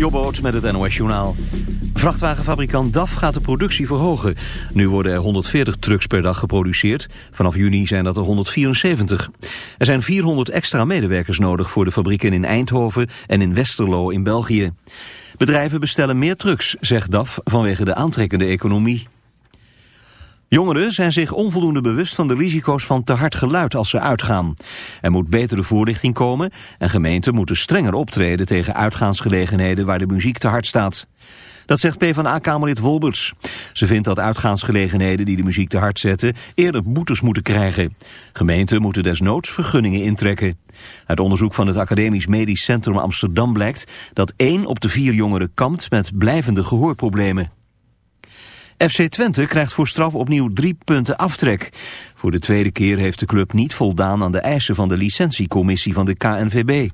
Jobboot met het NOS Journaal. Vrachtwagenfabrikant DAF gaat de productie verhogen. Nu worden er 140 trucks per dag geproduceerd. Vanaf juni zijn dat er 174. Er zijn 400 extra medewerkers nodig voor de fabrieken in Eindhoven en in Westerlo in België. Bedrijven bestellen meer trucks, zegt DAF, vanwege de aantrekkende economie. Jongeren zijn zich onvoldoende bewust van de risico's van te hard geluid als ze uitgaan. Er moet betere voorlichting komen en gemeenten moeten strenger optreden tegen uitgaansgelegenheden waar de muziek te hard staat. Dat zegt PvdA-kamerlid Wolberts. Ze vindt dat uitgaansgelegenheden die de muziek te hard zetten eerder boetes moeten krijgen. Gemeenten moeten desnoods vergunningen intrekken. Uit onderzoek van het Academisch Medisch Centrum Amsterdam blijkt dat één op de vier jongeren kampt met blijvende gehoorproblemen. FC Twente krijgt voor straf opnieuw drie punten aftrek. Voor de tweede keer heeft de club niet voldaan aan de eisen van de licentiecommissie van de KNVB.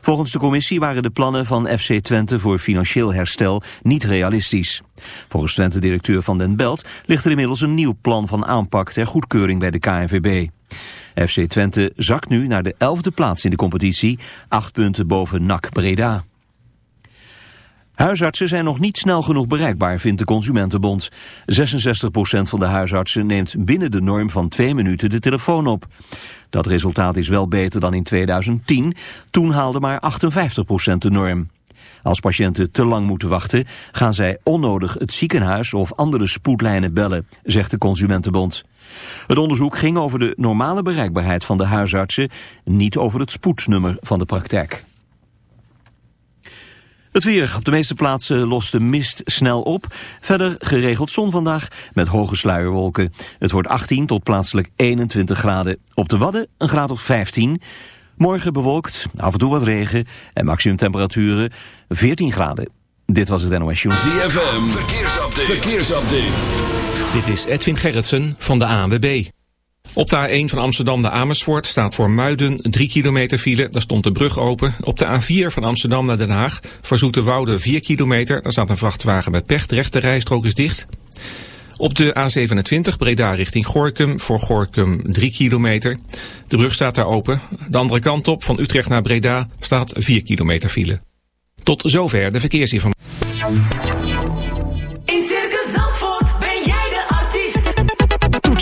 Volgens de commissie waren de plannen van FC Twente voor financieel herstel niet realistisch. Volgens Twente-directeur Van den Belt ligt er inmiddels een nieuw plan van aanpak ter goedkeuring bij de KNVB. FC Twente zakt nu naar de elfde plaats in de competitie, acht punten boven NAC Breda. Huisartsen zijn nog niet snel genoeg bereikbaar, vindt de Consumentenbond. 66% van de huisartsen neemt binnen de norm van twee minuten de telefoon op. Dat resultaat is wel beter dan in 2010. Toen haalde maar 58% de norm. Als patiënten te lang moeten wachten, gaan zij onnodig het ziekenhuis of andere spoedlijnen bellen, zegt de Consumentenbond. Het onderzoek ging over de normale bereikbaarheid van de huisartsen, niet over het spoedsnummer van de praktijk. Het weer. Op de meeste plaatsen lost de mist snel op. Verder geregeld zon vandaag met hoge sluierwolken. Het wordt 18 tot plaatselijk 21 graden. Op de Wadden een graad of 15. Morgen bewolkt, af en toe wat regen en maximumtemperaturen 14 graden. Dit was het NOS Show. ZFM, verkeersupdate. verkeersupdate. Dit is Edwin Gerritsen van de ANWB. Op de A1 van Amsterdam naar Amersfoort staat voor Muiden 3 kilometer file. Daar stond de brug open. Op de A4 van Amsterdam naar Den Haag voor Woude 4 kilometer. Daar staat een vrachtwagen met pech. De rechte rijstrook is dicht. Op de A27 Breda richting Gorkum voor Gorkum 3 kilometer. De brug staat daar open. De andere kant op van Utrecht naar Breda staat 4 kilometer file. Tot zover de verkeersinformatie.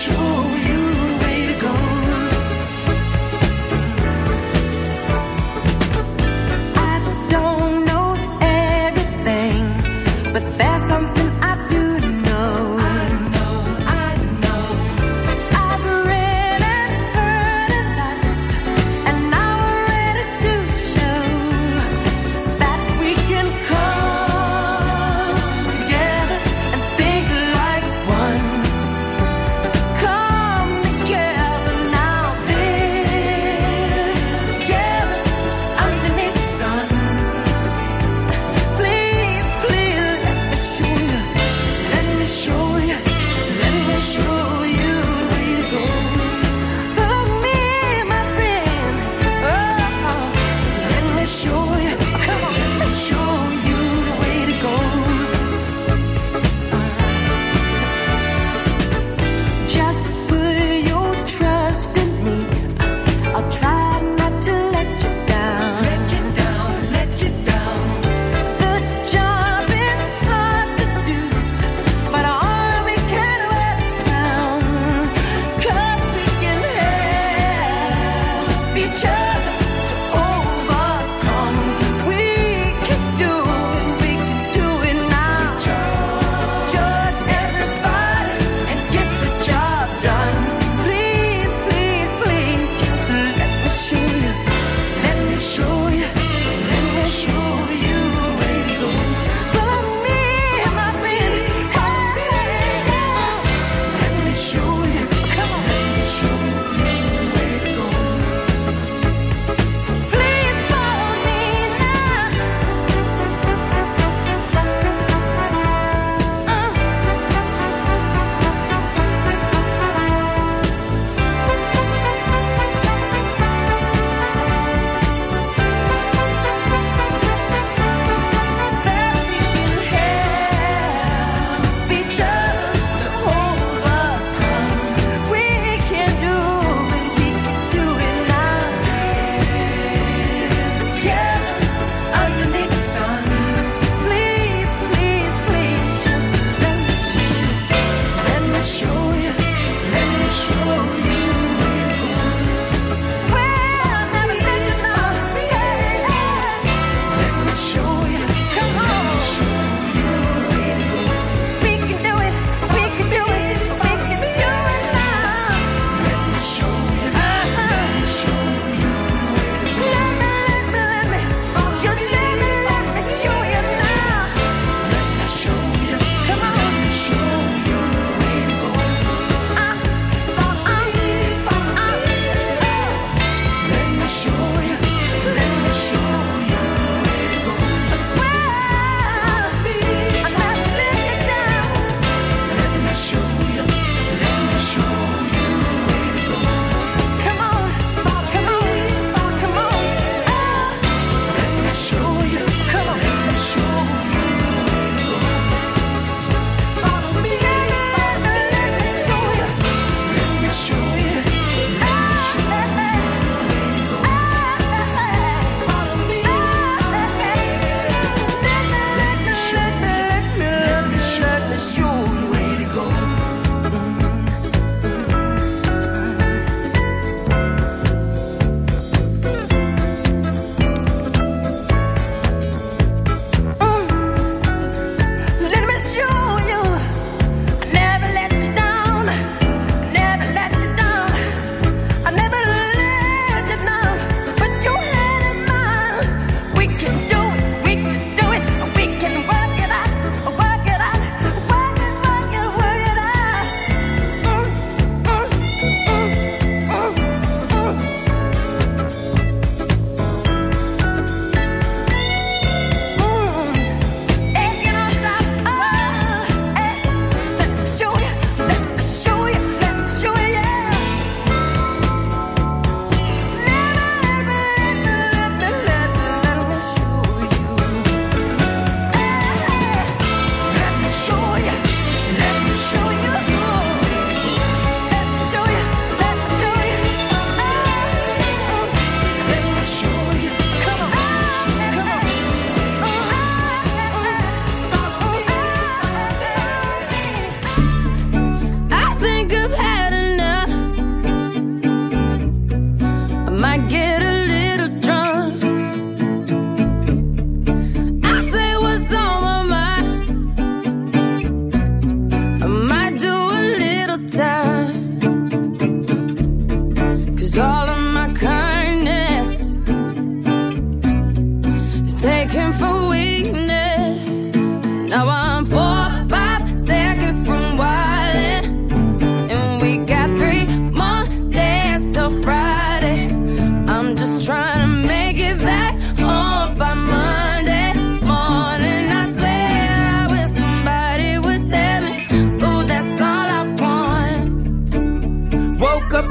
束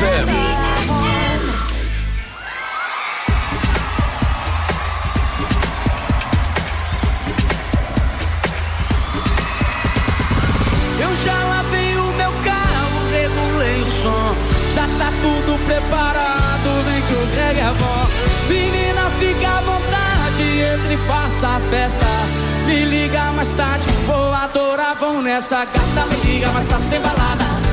Eu Já tá tudo preparado, vem que o Greg é bom Menina, fica à vontade, entre e faça a festa. Me liga mais tarde, vou adorar, vão nessa gata. Me liga mais tarde, tem balada.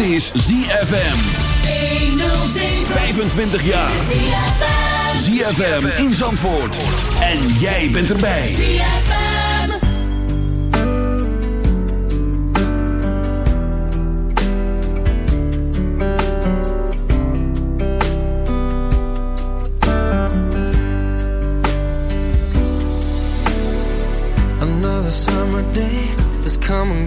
dit, is ZFM. 25 jaar. ZFM in Zandvoort. En jij bent erbij. Another summer day has come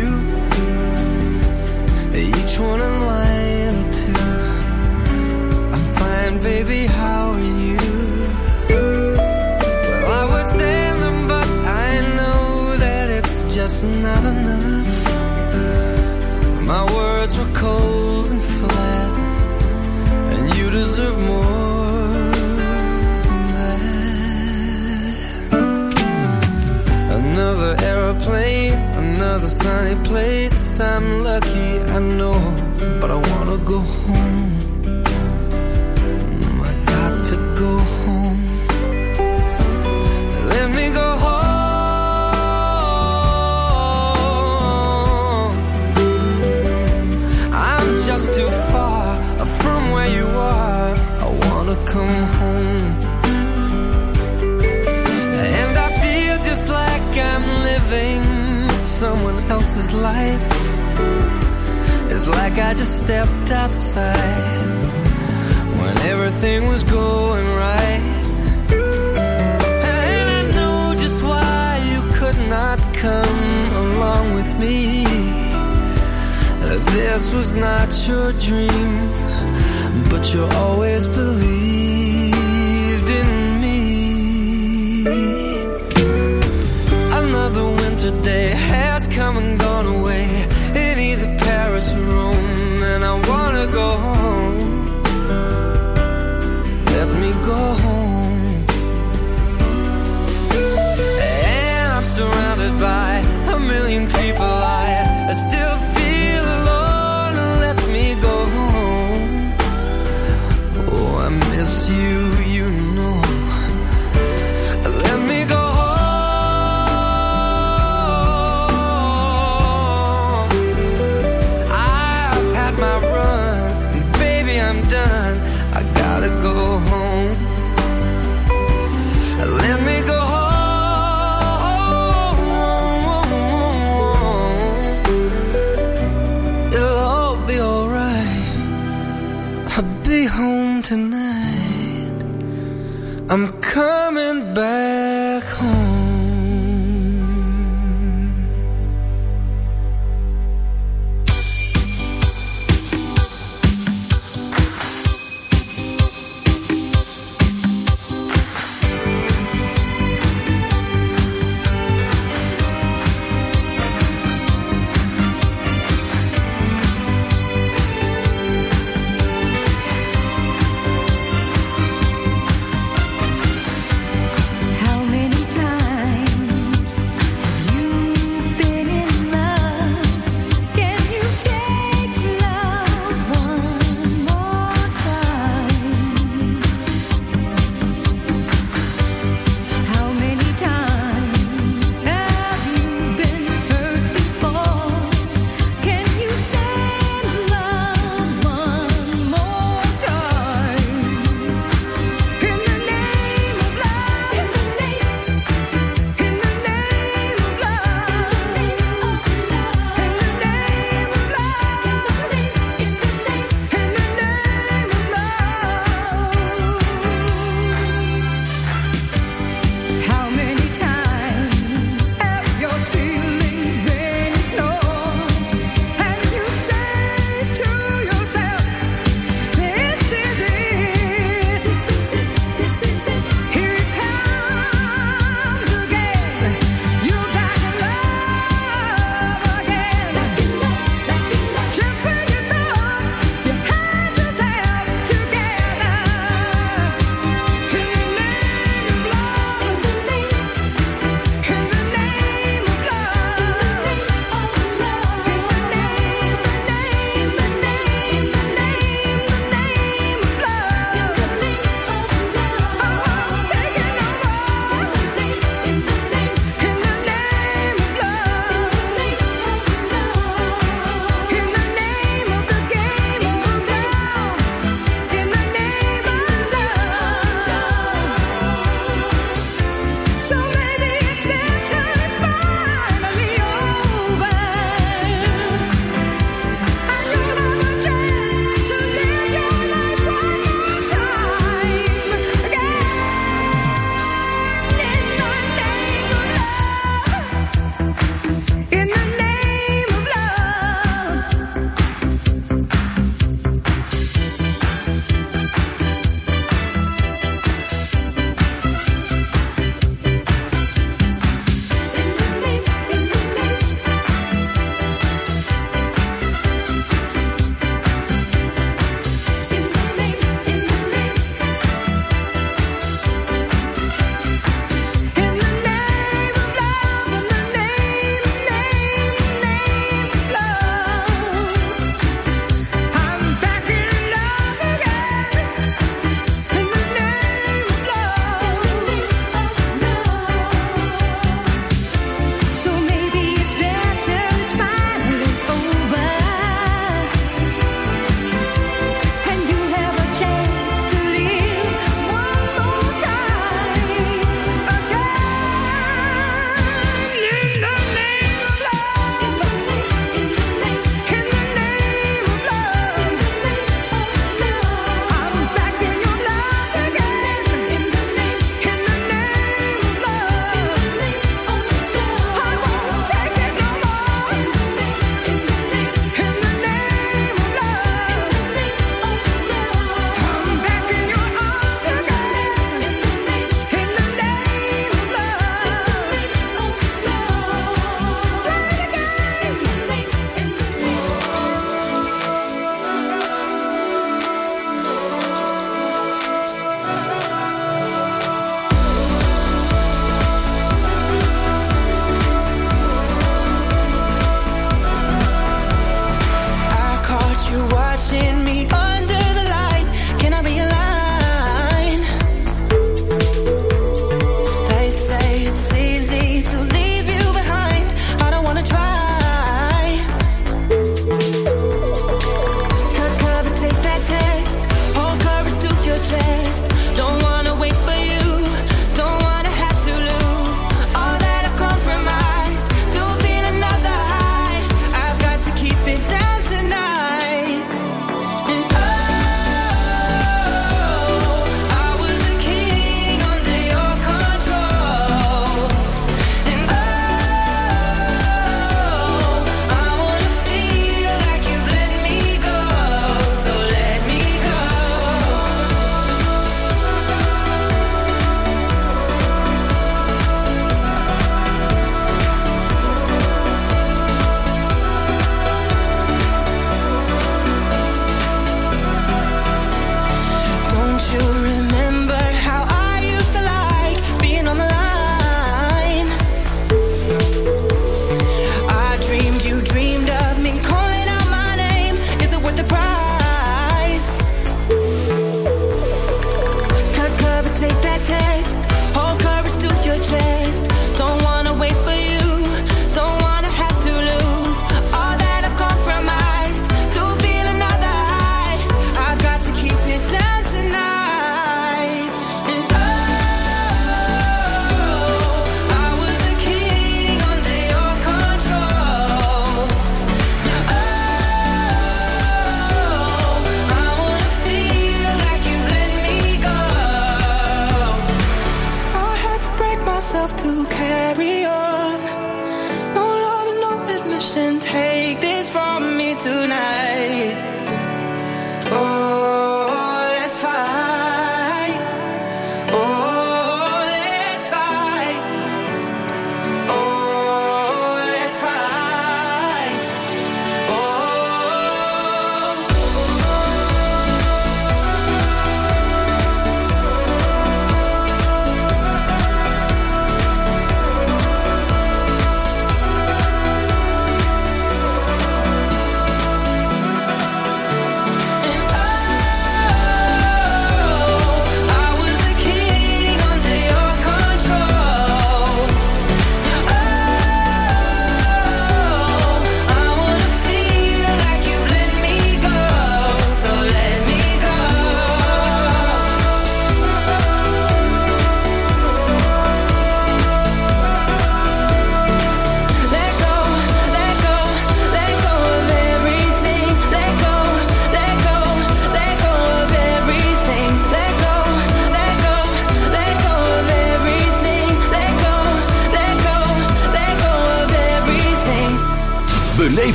Each one a line or two. I'm fine, baby, how are you? Well, I would send them, but I know that it's just not enough. My words were cold and flat, and you deserve more than that. Another aeroplane, another sunny place. I'm lucky, go home.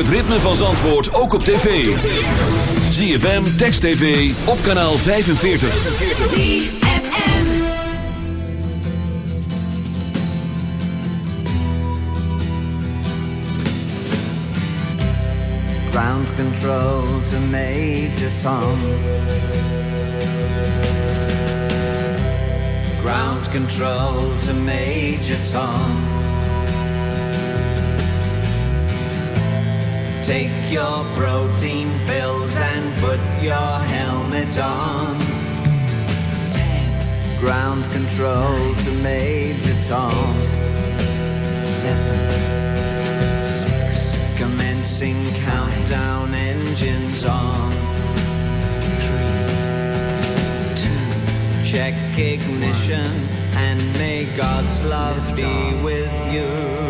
Het ritme van Zandvoort ook op tv. ZFM, Text TV, op kanaal 45. ZFM. Ground control to Major Tom. Ground control to Major Tom. Take your protein pills and put your helmet on. Ten. Ground control to Major Tom. Eight, seven, six. Commencing countdown engines on. Three, two. Check ignition and may God's love be with you.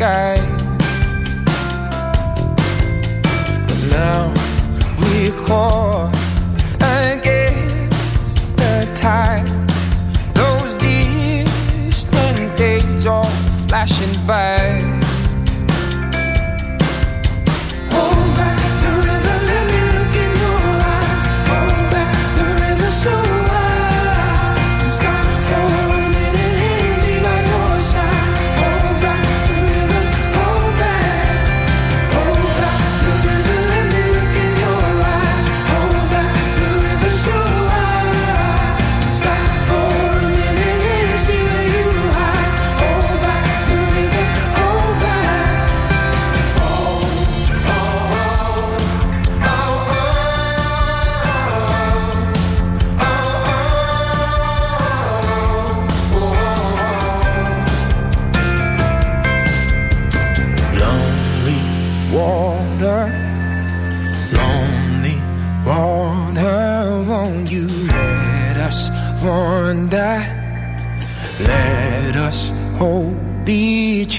Sky.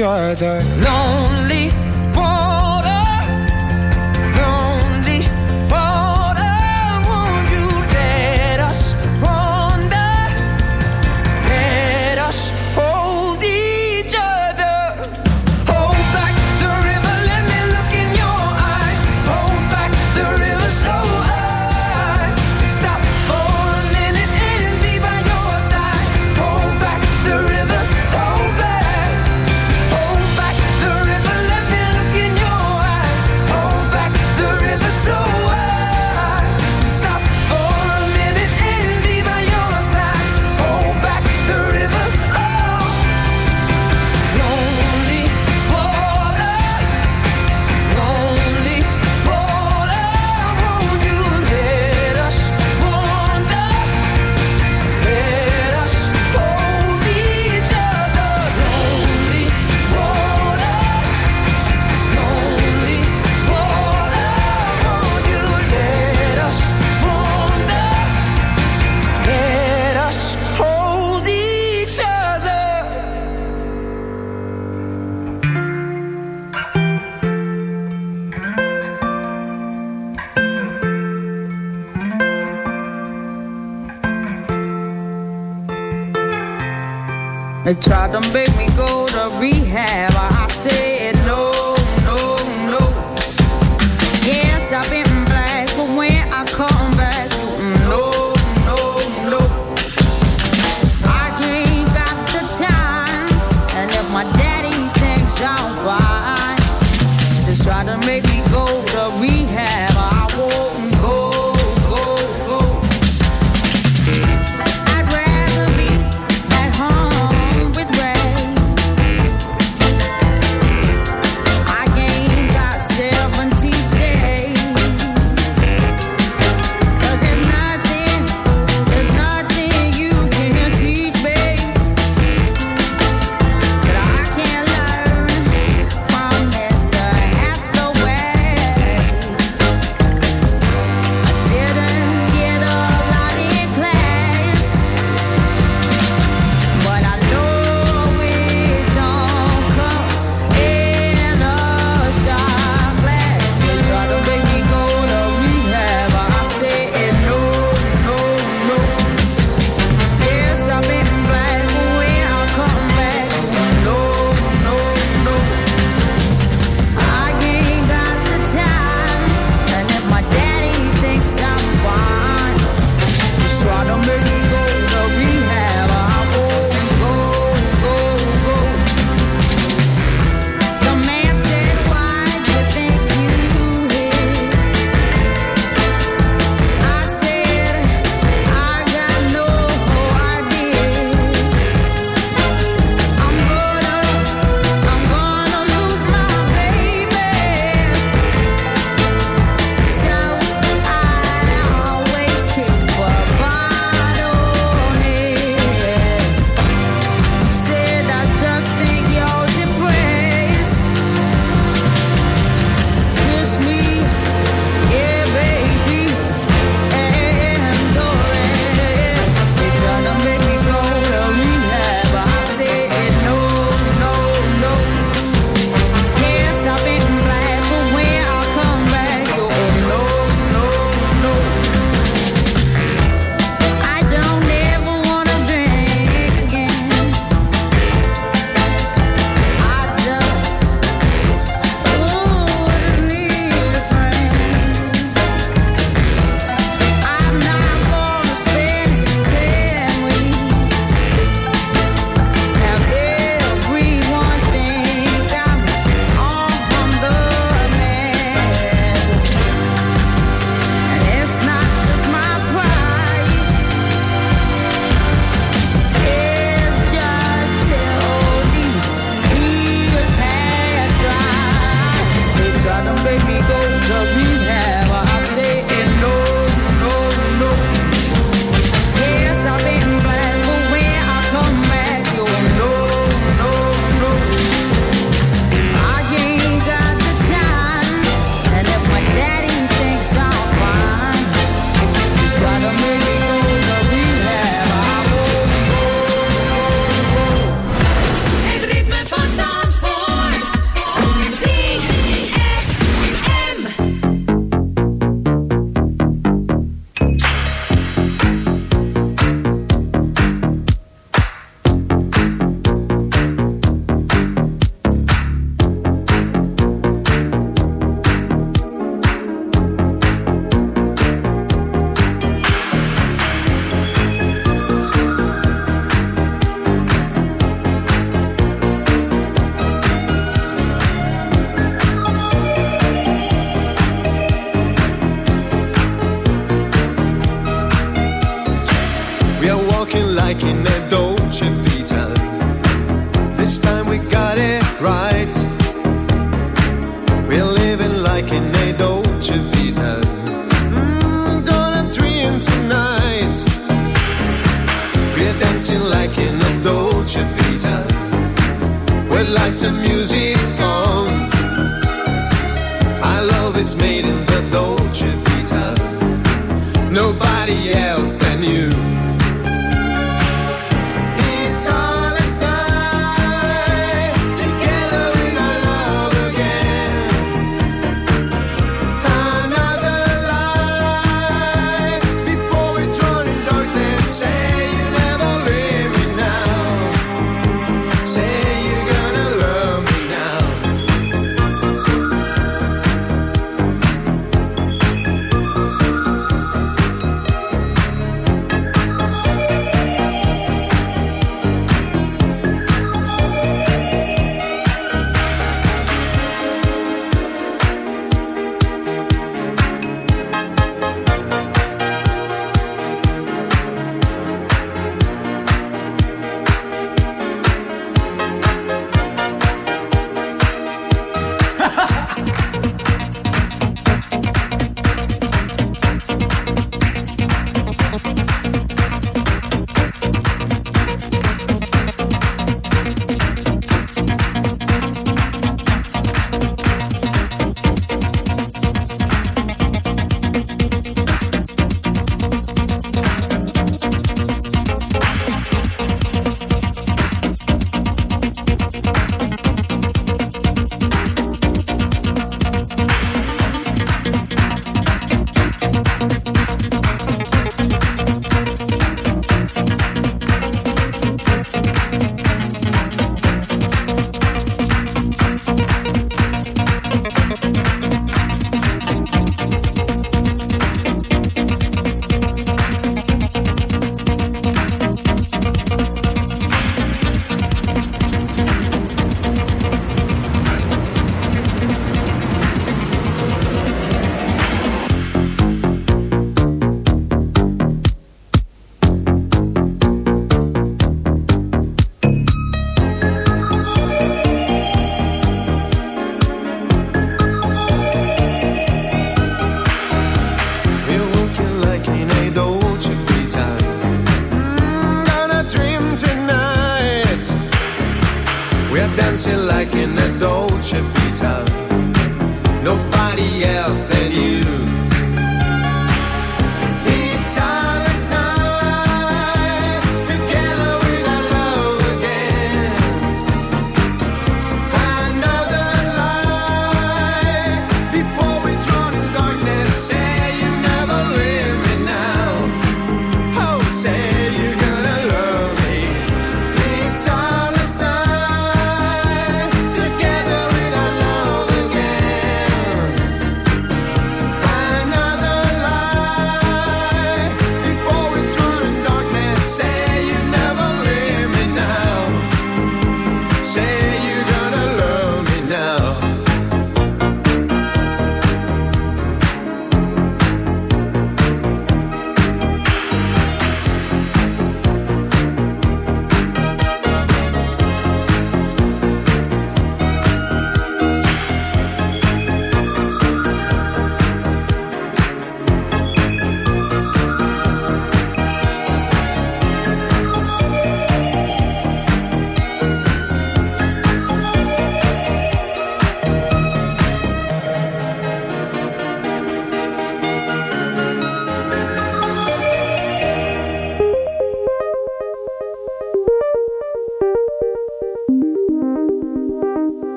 you're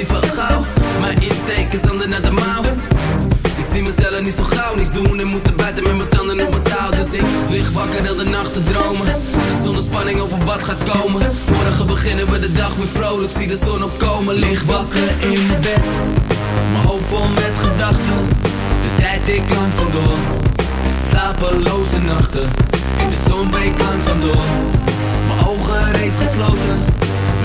Liever gauw. Mijn insteek is dan naar de mouw. Ik zie mezelf niet zo gauw, niets doen en moeten buiten met mijn tanden op mijn touw. Dus ik lig wakker heel de nacht te dromen. Zonder spanning over wat gaat komen. Morgen beginnen we de dag weer vrolijk, zie de zon opkomen. Lig wakker in mijn bed, mijn hoofd vol met gedachten. De tijd ik langzaam door, slapeloze nachten. In de zon breekt langzaam door, mijn ogen reeds gesloten.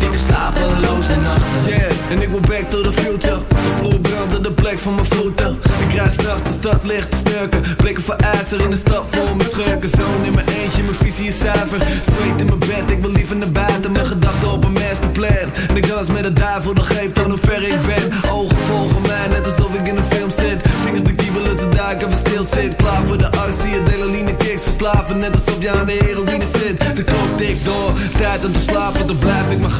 Ik heb slapeloze nachten. Yeah, en ik wil back to the future. De vloer de plek van mijn voeten. Ik rijd straks de stad licht te snurken. Blikken voor ijzer in de stad vol met schurken. Zoon in mijn eentje, mijn visie is zuiver. Zweet in mijn bed, ik wil liever naar buiten. Mijn gedachten op een masterplan. En ik dans met de duivel, dat geeft aan hoe ver ik ben. Ogen volgen mij, net alsof ik in een film zit. Vingers de kiebelen, ze duiken, we stil zit. Klaar voor de actie, adrenaline kicks verslaven. Net alsof je aan de heroïne zit. De klok tikt door, tijd om te slapen. Dan blijf ik maar